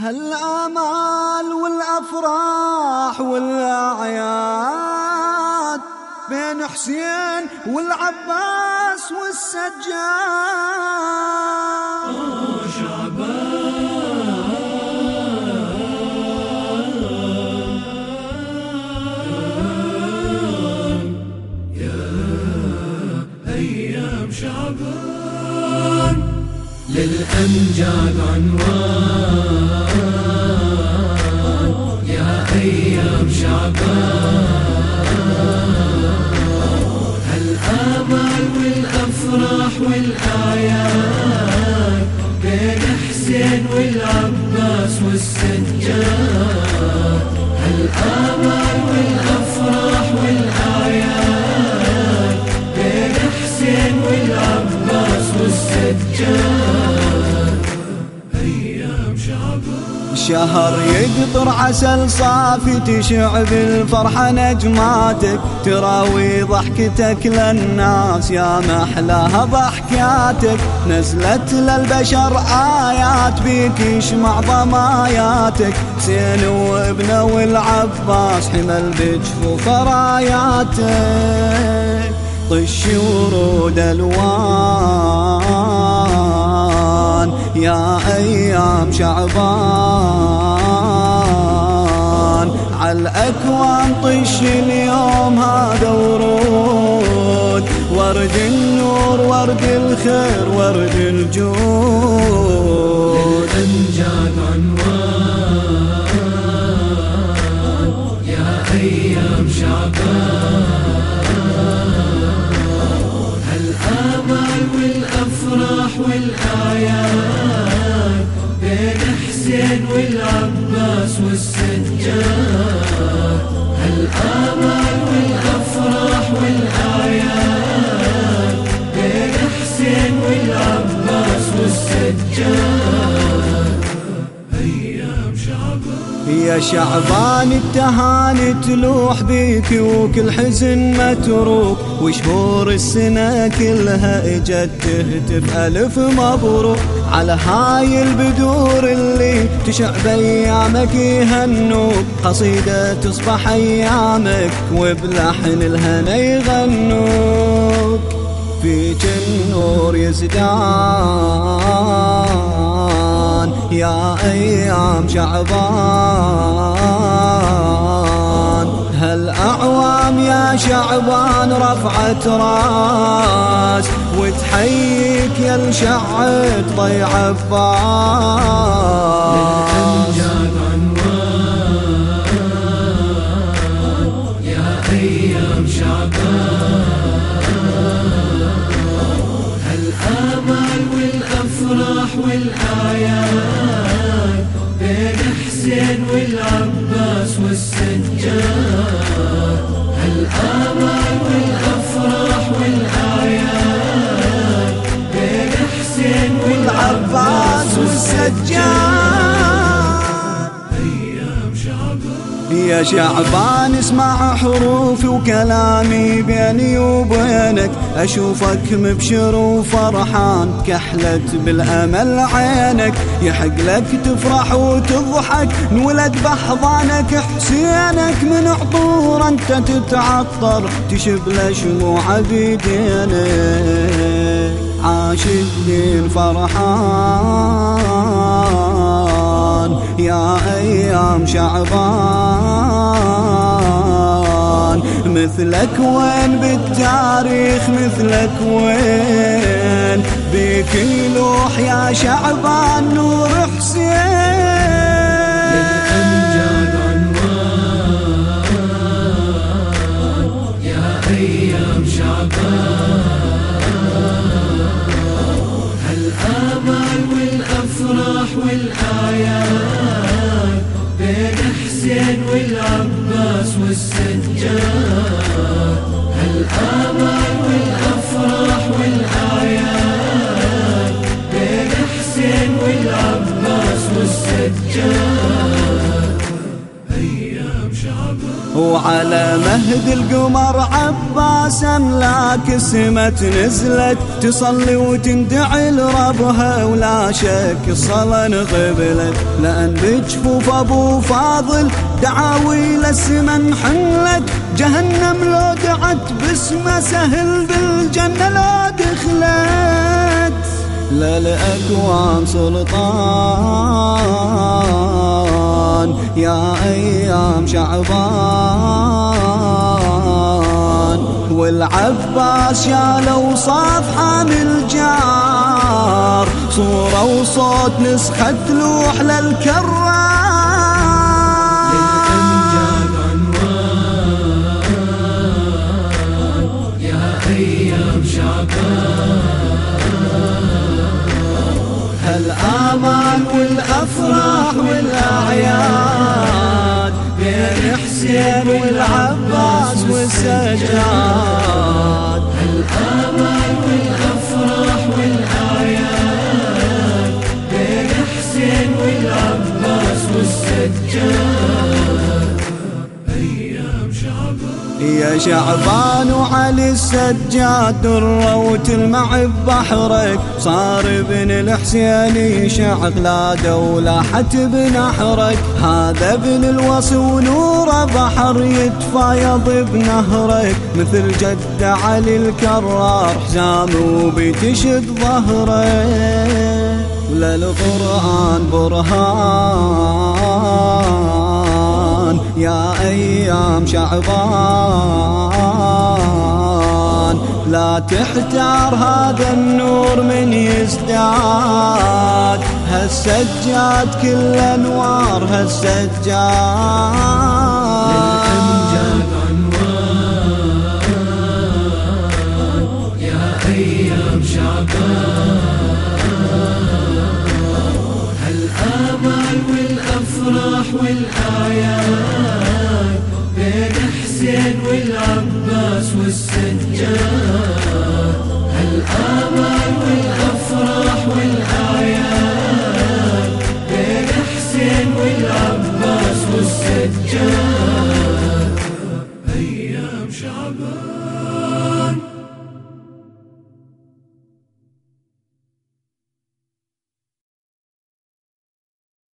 هالآمال والأفراح والأعياد بين حسين والعباس والسجاد. للأمجاد عنوان. يا أيام شعبان. هالآمال والأفراح والآيات بين حسين والعباس والسجاد؟ هالآمال والأفراح والآيات بين حسين والعباس والسجاد؟ شعبان شهر يقطر عسل صافي تشع بالفرحة نجماتك تراوي ضحكتك للناس يا محلاها ضحكاتك. نزلت للبشر آيات بيك يشمع ضماياتك. سين وابنه والعباس حمل بجفوف راياتك طش ورود الوان. يا أيام شعبان. عالاكوان طش اليوم هذا ورود. ورد النور ورد الخير ورد الجود. يا شعبان التهاني تلوح بيك وكل حزن متروك وشهور السنة كلها إجت تهتف ألف مبروك. على هاي البدور اللي تشع بأيامك يهنوك. قصيدة تصبح أيامك وبلحن الهنا يغنوك. فيك النور يزدان. يا أيام شعبان. هالأعوام يا شعبان رفعت راس وتحييك يا الشعت ضي عباس. حسين والعباس والسجاد هالآمال والأفراح والآيات بين حسين والعباس والسجاد. يا شعبان اسمع حروفي وكلامي بيني وبينك. أشوفك مبشر وفرحان كحلت بالأمل عينك. يحق لك تفرح وتضحك انولد بأحضانك حسينك. من عطور أنت تتعطر تشب شموع بيدينك. عاش الدين فرحان يا أيام شعبان. مثلك وين بالتاريخ مثلك وين؟ بيك يلوح يا شعبان نور حسين. للأمجاد عنوان يا أيام شعبان هالآمال والأفراح والآيات وعلى مهد القمر عباس املاك سمت نزلت تصلي وتندعي لربها ولا شك الصلاة انقبلت لأن بجفوف ابو فاضل دعاوي للسما حلت جهنم لو دعت باسمه سهل بالجنة لو للأكوان سلطان يا أيام شعبان. والعباس شالوا صاف حامل جار صورة وصوت نسخة لوح للكرار الآمال والأفراح والأعياد بين حسين والعباس والسجاد. يا شعبان وعلي السجاد دروت المع بحرك. صار ابن الحسين يشع دولة حتى بنحرك. هذا ابن الوصي ونوره بحر يتفايض بنهرك مثل جد علي الكرار حزام وبتشد ظهره وللقرآن برهان. يا أيام شعبان. لا تحتار هذا النور من يزداد. هالسجاد كل أنوار هالسجاد. والعباس والسجاد هالآمال والأفراح والأعياد بين حسين والعباس والسجاد.